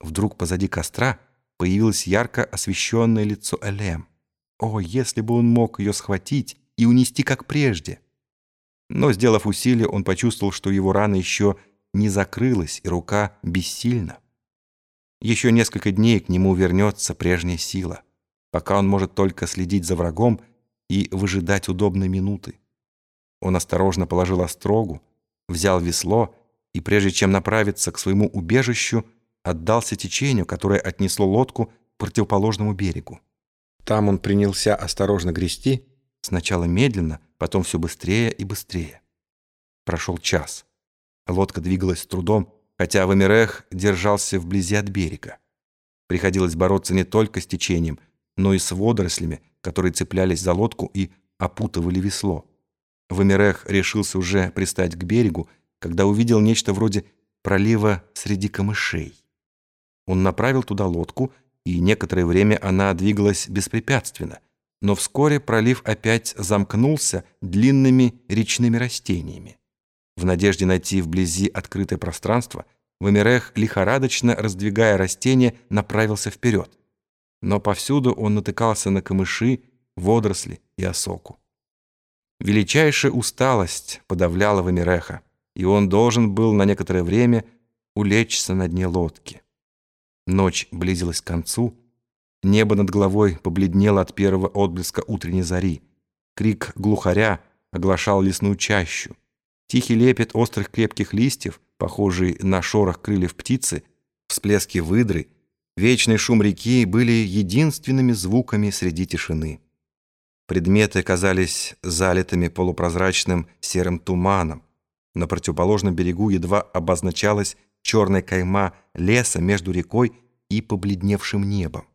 Вдруг позади костра появилось ярко освещенное лицо Элем. О, если бы он мог ее схватить и унести, как прежде! Но, сделав усилие, он почувствовал, что его рана еще не закрылась, и рука бессильна. Еще несколько дней к нему вернется прежняя сила, пока он может только следить за врагом и выжидать удобной минуты. Он осторожно положил острогу, взял весло и, прежде чем направиться к своему убежищу, отдался течению, которое отнесло лодку к противоположному берегу. Там он принялся осторожно грести, сначала медленно, потом все быстрее и быстрее. Прошел час. Лодка двигалась с трудом, хотя Вамирех держался вблизи от берега. Приходилось бороться не только с течением, но и с водорослями, которые цеплялись за лодку и опутывали весло. Вамирех решился уже пристать к берегу, когда увидел нечто вроде пролива среди камышей. Он направил туда лодку, и некоторое время она двигалась беспрепятственно, но вскоре пролив опять замкнулся длинными речными растениями. В надежде найти вблизи открытое пространство, Вамирех, лихорадочно раздвигая растения, направился вперед. Но повсюду он натыкался на камыши, водоросли и осоку. Величайшая усталость подавляла Вамиреха, и он должен был на некоторое время улечься на дне лодки. Ночь близилась к концу, небо над головой побледнело от первого отблеска утренней зари. Крик глухаря оглашал лесную чащу. Тихий лепет острых крепких листьев, похожий на шорох крыльев птицы, всплески выдры, вечный шум реки были единственными звуками среди тишины. Предметы казались залитыми полупрозрачным серым туманом. На противоположном берегу едва обозначалась черная кайма леса между рекой и побледневшим небом.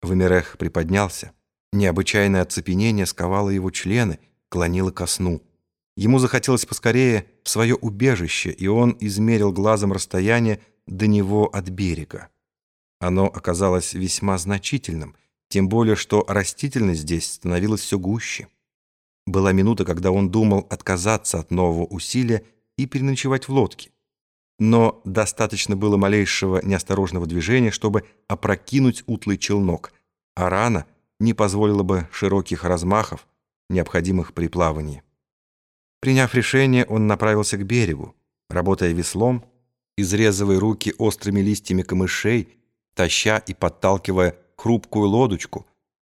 Вамирех приподнялся. Необычайное оцепенение сковало его члены, клонило ко сну. Ему захотелось поскорее в свое убежище, и он измерил глазом расстояние до него от берега. Оно оказалось весьма значительным, тем более что растительность здесь становилась все гуще. Была минута, когда он думал отказаться от нового усилия и переночевать в лодке но достаточно было малейшего неосторожного движения, чтобы опрокинуть утлый челнок, а рана не позволила бы широких размахов, необходимых при плавании. Приняв решение, он направился к берегу, работая веслом, изрезывая руки острыми листьями камышей, таща и подталкивая хрупкую лодочку,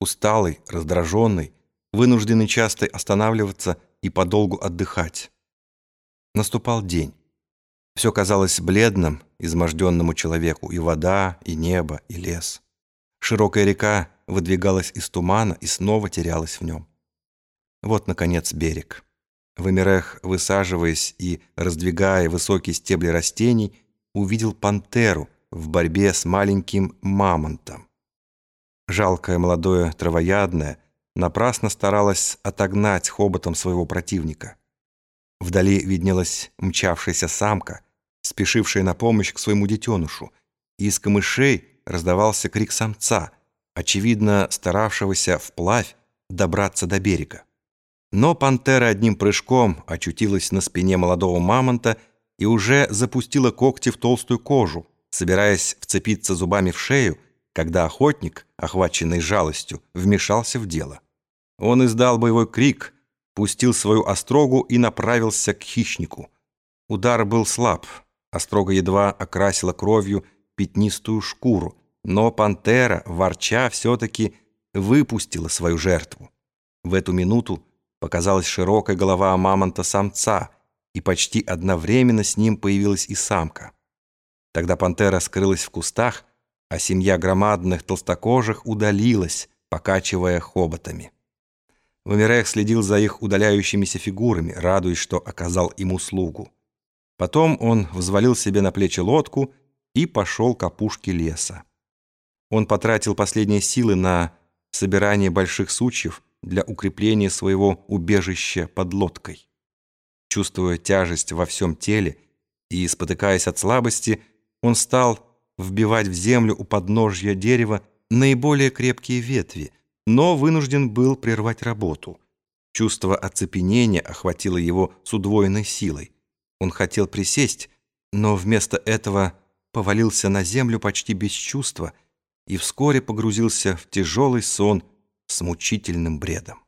усталый, раздраженный, вынужденный часто останавливаться и подолгу отдыхать. Наступал день. Все казалось бледным изможденному человеку, и вода, и небо, и лес. Широкая река выдвигалась из тумана и снова терялась в нем. Вот, наконец, берег. Вымерех, высаживаясь и раздвигая высокие стебли растений, увидел пантеру в борьбе с маленьким мамонтом. Жалкое молодое травоядное напрасно старалась отогнать хоботом своего противника. Вдали виднелась мчавшаяся самка, спешившая на помощь к своему детенышу, из камышей раздавался крик самца, очевидно старавшегося вплавь добраться до берега. Но пантера одним прыжком очутилась на спине молодого мамонта и уже запустила когти в толстую кожу, собираясь вцепиться зубами в шею, когда охотник, охваченный жалостью, вмешался в дело. Он издал боевой крик — пустил свою острогу и направился к хищнику. Удар был слаб. Острога едва окрасила кровью пятнистую шкуру, но пантера, ворча, все-таки выпустила свою жертву. В эту минуту показалась широкая голова мамонта-самца, и почти одновременно с ним появилась и самка. Тогда пантера скрылась в кустах, а семья громадных толстокожих удалилась, покачивая хоботами. Вамирех следил за их удаляющимися фигурами, радуясь, что оказал им услугу. Потом он взвалил себе на плечи лодку и пошел к опушке леса. Он потратил последние силы на собирание больших сучьев для укрепления своего убежища под лодкой. Чувствуя тяжесть во всем теле и спотыкаясь от слабости, он стал вбивать в землю у подножья дерева наиболее крепкие ветви – но вынужден был прервать работу. Чувство оцепенения охватило его с удвоенной силой. Он хотел присесть, но вместо этого повалился на землю почти без чувства и вскоре погрузился в тяжелый сон с мучительным бредом.